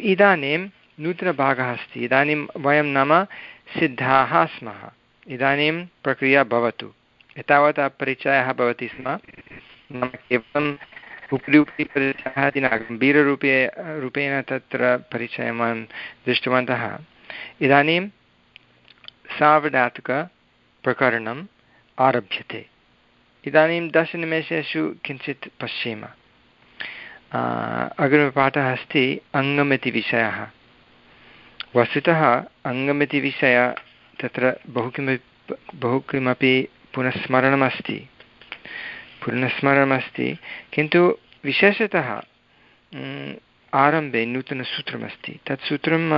इदानीं नूतनभागः अस्ति। इदानीं वयं नाम सिद्धाः स्मः। इदानीं प्रक्रिया भवतु। एतावता परिचयः भवति स्म। नाम केवलम् उपरि उपरि परिचयः इति न गम्भीररूपे रूपेण तत्र परिचयं वयं दृष्टवन्तः। इदानीं सावधातुकप्रकरणम् आरभ्यते। इदानीं दशनिमेषेषु किञ्चित् पश्येम। अग्रिमपाठः अस्ति अङ्गमिति विषयः वस्तुतः अङ्गमिति विषय तत्र बहु किमपि बहु किमपि पुनस्मरणमस्ति। पुनस्मरणमस्ति। किन्तु विशेषतः आरम्भे नूतनसूत्रमस्ति। तत् सूत्रं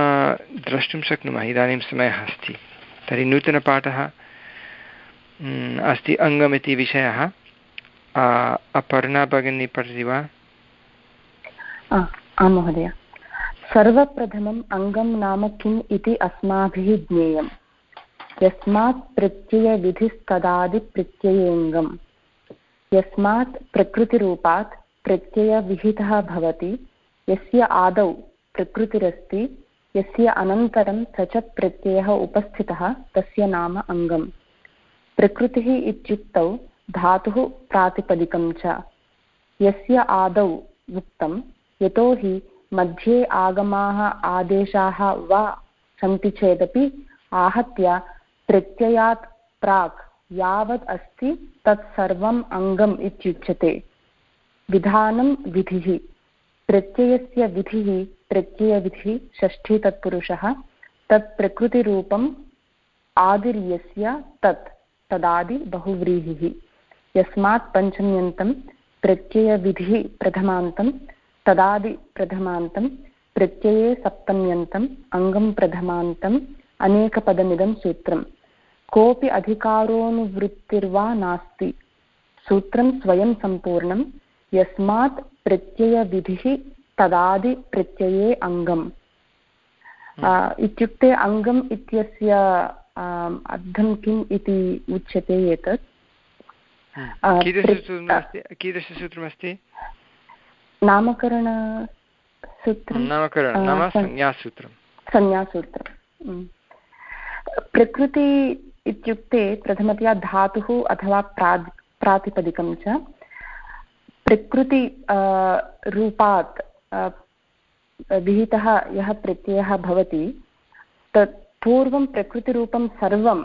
द्रष्टुं शक्नुमः, इदानीं समयः अस्ति। तर्हि नूतनपाठः अस्ति अङ्गमिति विषयः अपर्णा भगिनी पठति वा? आं महोदय। सर्वप्रथमम् अङ्गं नाम किम् इति अस्माभिः ज्ञेयम्। यस्मात् प्रत्ययविधिस्तदादिप्रत्ययेऽङ्गम् यस्मात् प्रकृतिरूपात् प्रत्ययविहितः भवति। यस्य आदौ प्रकृतिरस्ति, यस्य अनन्तरं स च प्रत्ययः उपस्थितः, तस्य नाम अङ्गम्। प्रकृतिः इत्युक्तौ धातुः प्रातिपदिकं च। यस्य आदौ उक्तं यतोहि मध्ये आगमाः आदेशाः वा सन्ति चेदपि आहत्य प्रत्ययात् प्राक् यावत् अस्ति तत् सर्वम् अङ्गम् इत्युच्यते। विधानं विधिः। प्रत्ययस्य विधिः प्रत्ययविधिः षष्ठी तत्पुरुषः तत् प्रकृतिरूपम् आदिर्यस्य तत् तदादि बहुव्रीहिः। यस्मात् पञ्चम्यन्तं प्रत्ययविधिः प्रथमान्तं तदादिप्रथमान्तं प्रत्यये सप्तम्यन्तम् अङ्गं प्रथमान्तम् अनेकपदमिदं सूत्रम् कोऽपि अधिकारोनुवृत्तिर्वा नास्ति। सूत्रं स्वयं सम्पूर्णं यस्मात् प्रत्ययविधिः तदादिप्रत्यये अङ्गम्। इत्युक्ते अङ्गम् इत्यस्य अर्थं किम् इति उच्यते एतत्। कीदृशसूत्रमस्ति नामकरणसूत्रं संज्ञासूत्रं संज्ञासूत्रं प्रकृति इत्युक्ते प्रथमतया धातुः अथवा प्राद् प्रातिपदिकं च प्रकृति रूपात् विहितः यः प्रत्ययः भवति तत् पूर्वं प्रकृतिरूपं सर्वं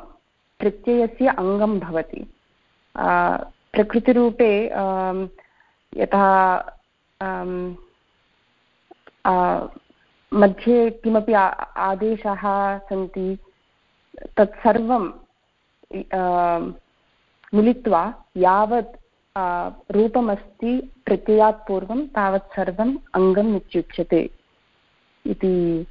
प्रत्ययस्य अङ्गं भवति। प्रकृतिरूपे यथा मध्ये किमपि आदेशाः सन्ति तत्सर्वं मिलित्वा यावत् रूपमस्ति प्रत्ययात् पूर्वं, तावत् सर्वम् अङ्गम् इत्युच्यते इति।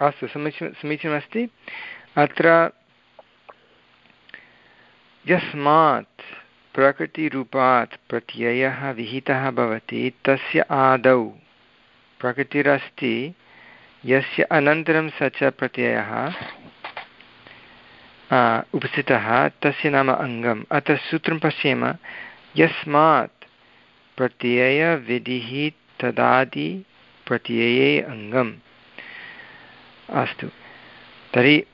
अस्तु, समीचीनं, समीचीनमस्ति। अत्र, यस्मात् प्रकृतिरूपात् प्रत्ययः विहितः भवति, तस्य आदौ। प्रकृतिरस्ति, यस्य अनन्तरं स च प्रत्ययः उपस्थितः, तस्य नाम अङ्गम्। अत्र सूत्रं पश्येम, यस्मात् प्रत्ययविधिः तदादि प्रत्यये अङ्गम्। अस्तु। तर्हि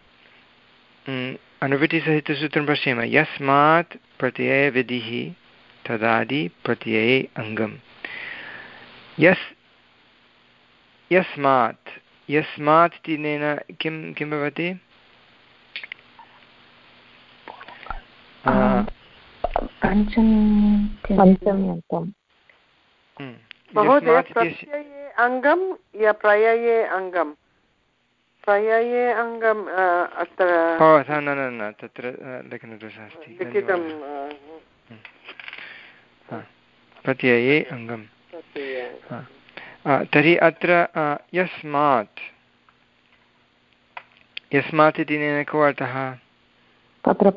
अनुवृत्तिसहितसूत्रं पश्येम, यस्मात् प्रत्ययविधिः तदादि प्रत्यये अङ्गम् यस् यस्मात् यस्मात् इत्यनेन किं किं भवति? अङ्गं या प्रयये अङ्गं प्रयये अङ्गम् अत्र न न न तत्र लेखनदोषः अस्ति लिखितं प्रत्यये अङ्गं तर्हि अत्र यस्मात् यस्मात् इति को अर्थः? तत्र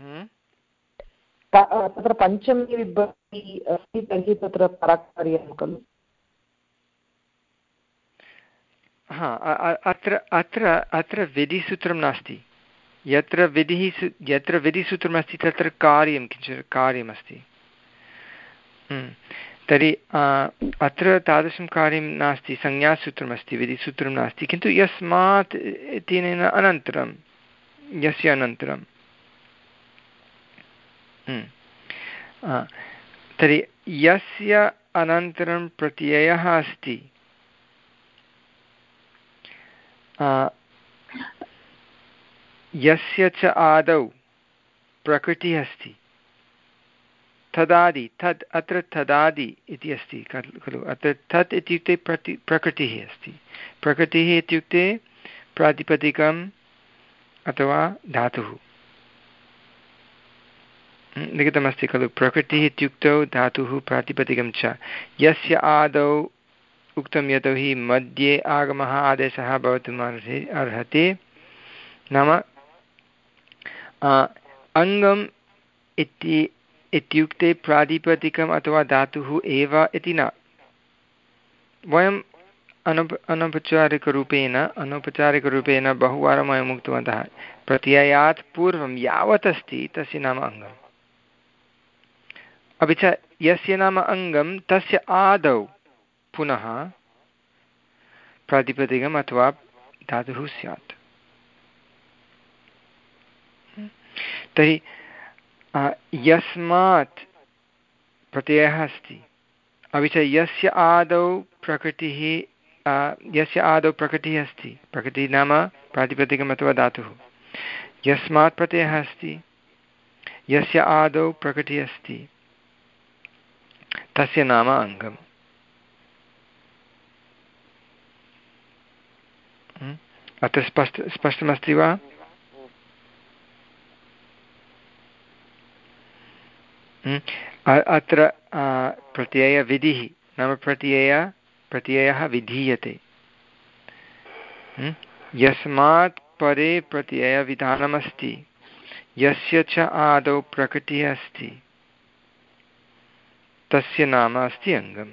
हम्म? तत्र पञ्चमी विभक्ति अस्ति तर्हि तत्र परकार्यं खलु। हा अत्र अत्र अत्र विधिसूत्रं नास्ति यत्र विधिः यत्र विधिसूत्रमस्ति तत्र कार्यं किञ्चित्, कार्यमस्ति तर्हि अत्र तादृशं कार्यं नास्ति, संज्ञासूत्रमस्ति, विधिसूत्रं नास्ति, किन्तु यस्मात् इत्यनेन अनन्तरं, यस्य अनन्तरं हम्म। तर्हि यस्य अनन्तरं प्रत्ययः अस्ति यस्य च आदौ प्रकृतिः अस्ति तदादि तद् अत्र तदादि इति अस्ति खलु अत्र तत् इत्युक्ते प्रति प्रकृतिः अस्ति प्रकृतिः इत्युक्ते प्रातिपदिकम् अथवा धातुः लिखितमस्ति खलु प्रकृतिः इत्युक्तौ धातुः प्रातिपदिकं च यस्य आदौ उक्तं यतोहि मध्ये आगमः आदेशः भवितुम् अर्हे अर्हति। नाम अङ्गम् इति, इत्युक्ते प्रातिपदिकम् अथवा धातुः एव इति न। वयम् अनुप, अनौपचारिकरूपेण अनौपचारिकरूपेण बहुवारं वयम् उक्तवन्तः। प्रत्ययात् पूर्वं यावत् अस्ति तस्य नाम अङ्गम्। अपि च यस्य नाम अङ्गं तस्य आदौ पुनः प्रातिपदिकम् अथवा धातुः स्यात्। तर्हि यस्मात् प्रत्ययः अस्ति। अपि च यस्य आदौ प्रकृतिः यस्य आदौ प्रकृतिः अस्ति, प्रकृतिः नाम प्रातिपदिकम् अथवा धातुः। यस्मात् प्रत्ययः अस्ति, यस्य आदौ प्रकृतिः अस्ति, तस्य नाम अङ्गम्। अत्र स्पष्ट स्पष्टमस्ति वा? अत्र प्रत्ययविधिः नाम प्रत्यय प्रत्ययः विधीयते? यस्मात् परे प्रत्ययविधानमस्ति यस्य च आदौ प्रकृतिः अस्ति तस्य नाम अस्ति अङ्गम्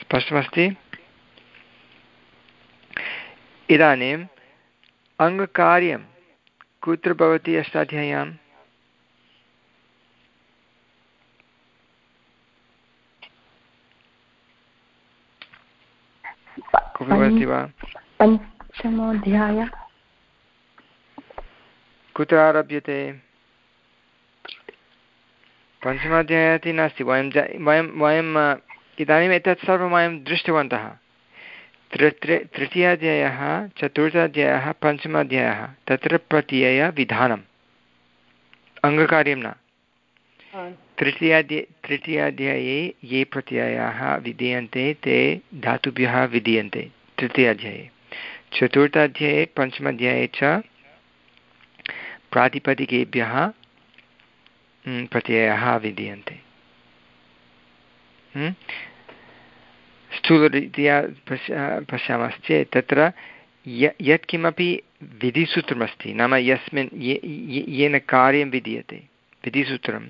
स्पष्टमस्ति इदानीम् अङ्गकार्यं कुत्र भवति अष्टाध्याय्याम् वा? पञ्चमोऽध्याय। कुत्र आरभ्यते? पञ्चमाध्यायः इति नास्ति वयं वयं वयम् इदानीम् एतत् सर्वं वयं दृष्टवन्तः। तृतीय तृतीयाध्यायः चतुर्थाध्यायः पञ्चमाध्यायः तत्र प्रत्ययविधानम् अङ्गकार्यं न। तृतीयाध्याये तृतीयाध्याये ये प्रत्ययाः विधीयन्ते ते धातुभ्यः विधीयन्ते तृतीयाध्याये। चतुर्थाध्याये पञ्चमाध्याये च प्रातिपदिकेभ्यः प्रत्ययाः विधीयन्ते। स्थूलरीत्या पश्य पश्यामश्चेत्, तत्र य, यत्किमपि विधिसूत्रमस्ति, नाम यस्मिन् ये येन कार्यं विधीयते, विधिसूत्रं।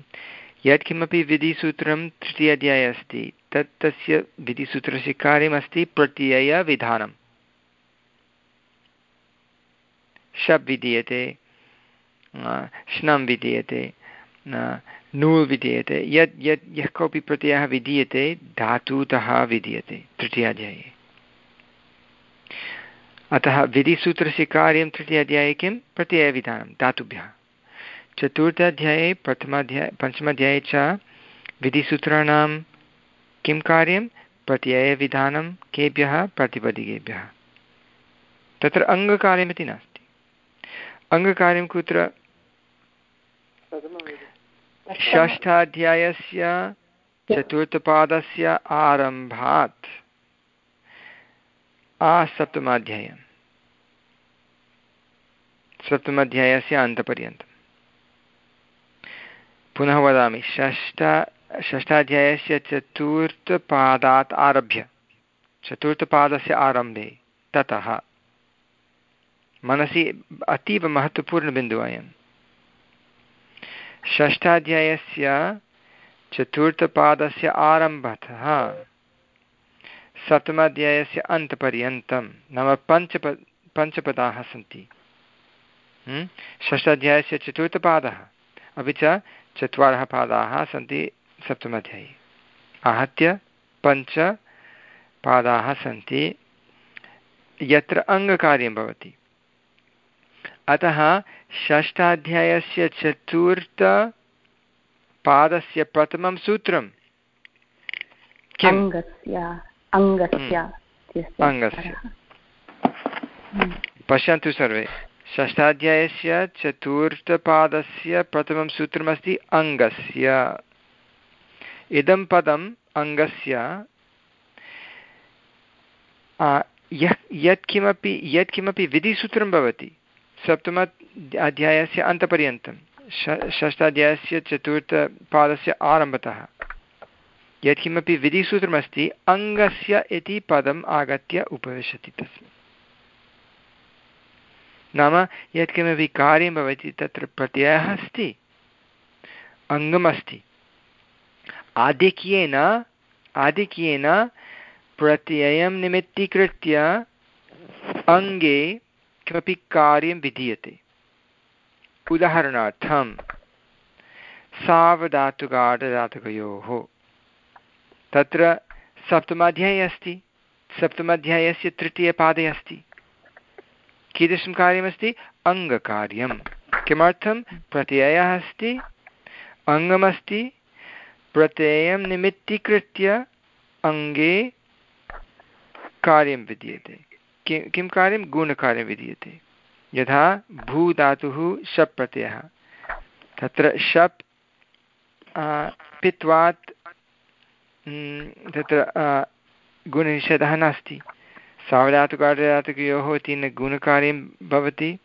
यत्किमपि विधिसूत्रं तृतीयाध्याये अस्ति, तत् तस्य विधिसूत्रस्य कार्यमस्ति प्रत्ययविधानं शब् विधीयते श्नं विधीयते नूल् विधीयते। यत् यत् यः कोऽपि प्रत्ययः विधीयते, धातुतः विधीयते, तृतीयाध्याये। अतः विधिसूत्रस्य कार्यं तृतीयाध्याये किं? प्रत्ययविधानं, धातुभ्यः। चतुर्थाध्याये, प्रथमाध्याये, पञ्चमाध्याये च विधिसूत्राणां किं कार्यं? प्रत्ययविधानं, केभ्यः? प्रतिपदिकेभ्यः। तत्र अङ्गकार्यमिति नास्ति। अङ्गकार्यं कुत्र? षष्ठाध्यायस्य चतुर्थपादस्य आरम्भात् आसप्तमाध्यायं सप्तमाध्यायस्य अन्तपर्यन्तं पुनः वदामि, षष्ठ, षष्ठाध्यायस्य चतुर्थपादात् आरभ्य, चतुर्थपादस्य आरम्भे ततः मनसि अतीव महत्त्वपूर्णबिन्दुः अयं षष्ठाध्यायस्य चतुर्थपादस्य आरम्भतः, सप्तमाध्यायस्य अन्तपर्यन्तं, नाम पञ्चप पञ्चपदाः सन्ति। षष्ठाध्यायस्य चतुर्थपादः, अपि च चत्वारः पादाः सन्ति सप्तमाध्यायी। आहत्य पञ्च पादाः सन्ति। यत्र अङ्गकार्यं भवति। अतः षष्ठाध्यायस्य चतुर्थपादस्य प्रथमं सूत्रं अङ्गस्य पश्यन्तु सर्वे। षष्ठाध्यायस्य चतुर्थपादस्य प्रथमं सूत्रमस्ति अङ्गस्य इदं पदम् अङ्गस्य यत् यत्किमपि यत्किमपि विधिसूत्रं भवति। सप्तम अध्यायस्य अन्तपर्यन्तं षष्ठाध्यायस्य चतुर्थपादस्य आरम्भतः। यत्किमपि विधिसूत्रमस्ति, अङ्गस्य इति पदम् आगत्य उपविशति तस्मिन् नाम, यत्किमपि कार्यं भवति, तत्र प्रत्ययः अस्ति, अङ्गमस्ति। आधिक्येन आधिक्येन प्रत्ययं निमित्तीकृत्य, अङ्गे किमपि कार्यं विधीयते। उदाहरणार्थं सावधातुगाढधातुकयोः तत्र सप्तमाध्याये अस्ति, सप्तमाध्यायस्य तृतीयपादे अस्ति। कीदृशं कार्यमस्ति? अङ्गकार्यं। किमर्थं? प्रत्ययः अस्ति, अङ्गमस्ति, प्रत्ययं निमित्तीकृत्य अङ्गे कार्यं विद्यते किं कार्यं? गुणकार्यं विधीयते। यथा भूधातुः शप् प्रत्ययः तत्र शप् पित्वात् तत्र गुणनिषेधः नास्ति। सावधातुकार्यधातुकयोः तेन गुणकार्यं भवति।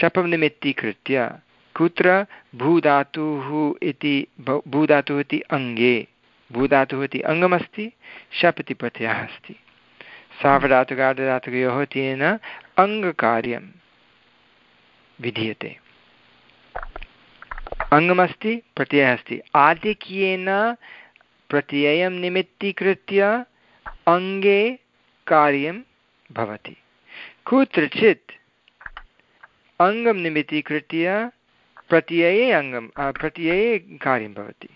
शपं निमित्तीकृत्य कुत्र? भूधातुः इति भूधातुः इति अङ्गे। भूधातुः इति अङ्गमस्ति, शप् इति प्रत्ययः अस्ति। सावधातुकार्धधातुकयोः तेन अङ्गकार्यं विधीयते। अङ्गमस्ति प्रत्ययः अस्ति। आधिक्येन प्रत्ययं निमित्तीकृत्य अङ्गे कार्यं भवति। कुत्रचित् अङ्गं निमित्तीकृत्य प्रत्यये अङ्गं प्रत्यये कार्यं भवति।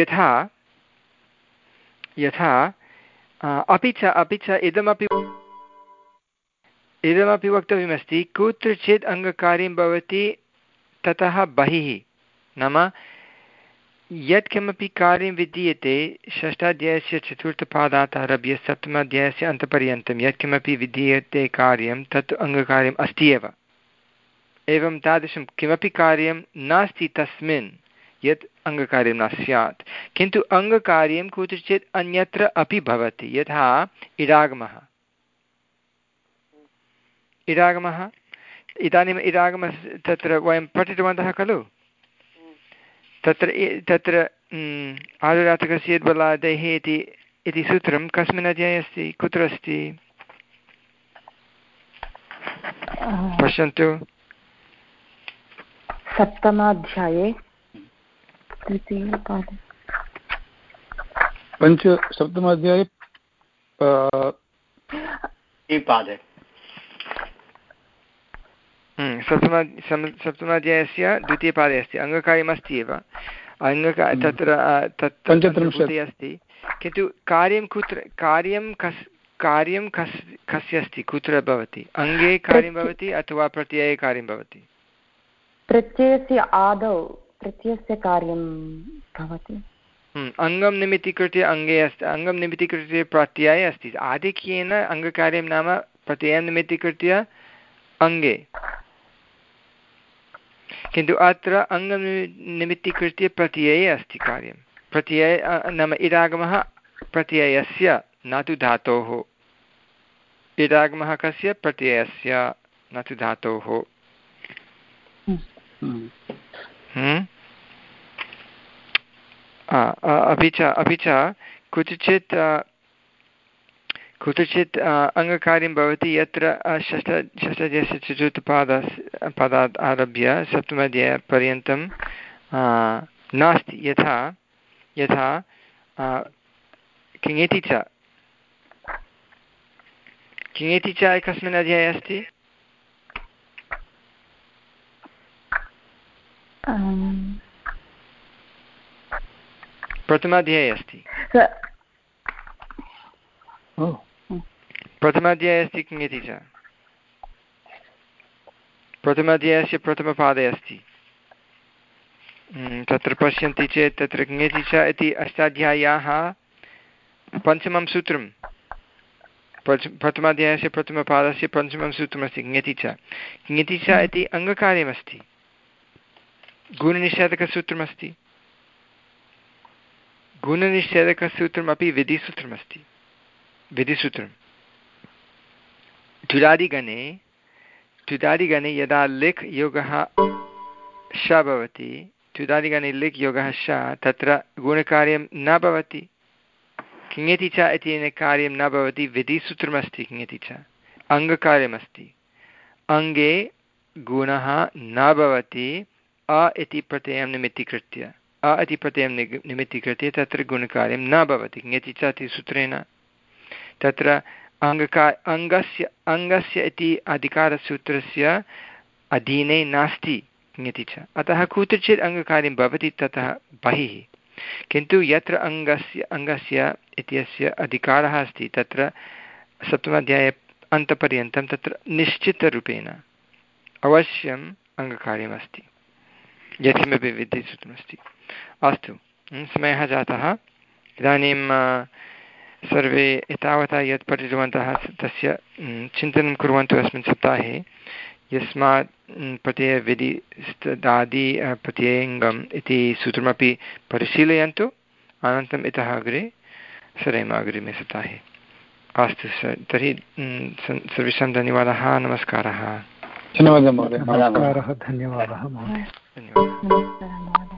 यथा यथा अपि च अपि च इदमपि इदमपि वक्तव्यमस्ति कुत्रचित् अङ्गकार्यं भवति, ततः बहिः। नाम, यत्किमपि कार्यं विद्यते षष्ठाध्यायस्य चतुर्थपादात् आरभ्य सप्तमाध्यायस्य अन्तपर्यन्तं यत्किमपि विधीयते कार्यं, तत् अङ्गकार्यम् अस्ति एव। एवं तादृशं किमपि कार्यं नास्ति तस्मिन्। यत् अङ्गकार्यं न स्यात्। किन्तु अङ्गकार्यं कुत्रचित् अन्यत्र अपि भवति। यथा इडागमः। इडागमः? इदानीम् इडागमः तत्र वयं पठितवन्तः खलु? तत्र तत्र आदुरातकस्य यद्बलादेः इति इति सूत्रं कस्मिन् अध्याये अस्ति? कुत्र अस्ति? पश्यन्तु। सप्तमाध्याये। तृतीयपादे पञ्च सप्तमाध्याये पादे हम्म, सप्तमा सप्तमाध्यायस्य द्वितीयपादे अस्ति। अङ्गकार्यमस्ति एव। अङ्गका हम्म। तत्र तत् अस्ति। किन्तु कार्यं कुत्र कार्यं कस् कार्यं कस् कस्य अस्ति? कुत्र भवति? अङ्गे कार्यं भवति अथवा प्रत्यये कार्यं भवति? प्रत्ययस्य आदौ प्रत्ययस्य कार्यं भवति। हम्म, अङ्गं निमित्तीकृत्य अङ्गे अस्ति अङ्गं निमित्तीकृत्य प्रत्यये अस्ति। आधिक्येन अङ्गकार्यं नाम प्रत्ययं निमित्तीकृत्य अङ्गे। किन्तु अत्र अङ्गं निमित्तीकृत्य प्रत्यये अस्ति कार्यं। प्रत्यय नाम इडागमः प्रत्ययस्य न तु धातोः। इडागमः कस्य? प्रत्ययस्य न तु धातोः। हम्म? अपि च अपि च कुत्रचित् कुत्रचित् अङ्गकार्यं भवति, यत्र षष्ठ षष्ठाध्यायस्य चतुर्थपादस्य पदात् आरभ्य सप्तमाध्यायपर्यन्तं नास्ति, यथा यथा किङेति च। किङेति च कस्मिन् अध्याये अस्ति? प्रथमाध्याये अस्ति। प्रथमाध्याये अस्ति किङति च? प्रथमाध्यायस्य प्रथमपादे अस्ति। तत्र पश्यन्ति चेत् तत्र किङति च इति अष्टाध्याय्याः पञ्चमं सूत्रं। प्रथमाध्यायस्य प्रथमपादस्य पञ्चमं सूत्रमस्ति किङति च। किङति च इति अङ्गकार्यमस्ति। गुणनिषेधकसूत्रमस्ति गुणनिषेधकसूत्रमपि विधिसूत्रमस्ति। विधिसूत्रं द्विरादिगणे द्विदादिगणे यदा लिख् योगः श भवति द्विदादिगणे लिख् योगः श, तत्र गुणकार्यं न भवति। किङति च इति कार्यं न भवति, विधिसूत्रमस्ति किङति च। अङ्गकार्यमस्ति। अङ्गे गुणः न भवति अ इति प्रत्ययं निमित्तीकृत्य। अ इति प्रत्ययं निमित्तीकृत्य तत्र गुणकार्यं न भवति किङति च इति सूत्रेण। तत्र अङ्गका, अङ्गस्य अङ्गस्य इति अधिकारसूत्रस्य अधीने नास्ति इति च अतः कुत्रचित् अङ्गकार्यं भवति, ततः बहिः। किन्तु यत्र अङ्गस्य अङ्गस्य इत्यस्य अधिकारः अस्ति, तत्र सप्तमाध्याये अन्तपर्यन्तं तत्र निश्चितरूपेण अवश्यम् अङ्गकार्यमस्ति। यत्किमपि विद्युत्सूत्रमस्ति अस्तु समयः जातः इदानीं सर्वे एतावता यत् पठितवन्तः तस्य चिन्तनं कुर्वन्तु अस्मिन् सप्ताहे। यस्मात् प्रत्ययविधिदादि प्रत्ययङ्गम् इति सूत्रमपि परिशीलयन्तु। अनन्तरम् इतः अग्रे सरेम अग्रिमे सप्ताहे। अस्तु स तर्हि सर्वेषां धन्यवादः। नमस्कारः। धन्यवादः महोदय। धन्यवादः नमस्कारः